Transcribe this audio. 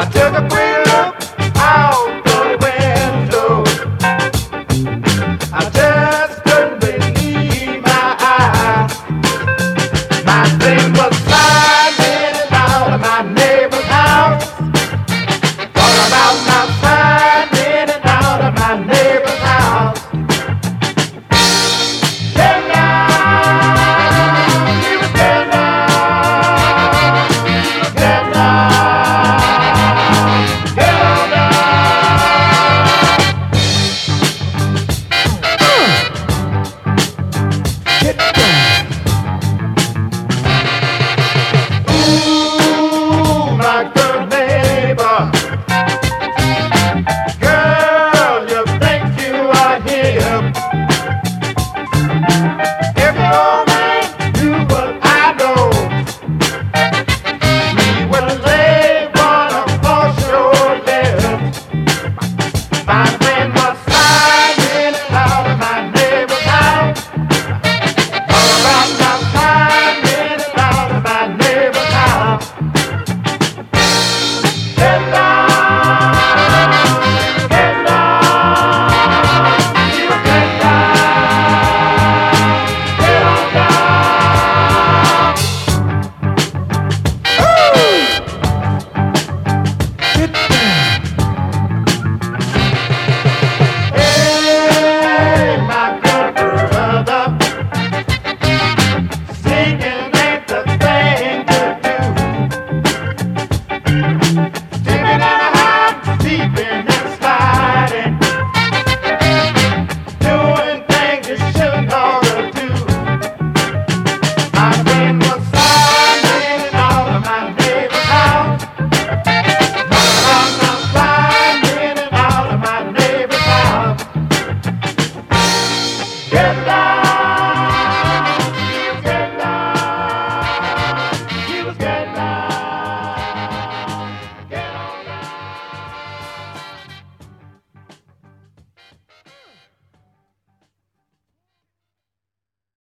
I took a break. five.